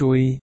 destroy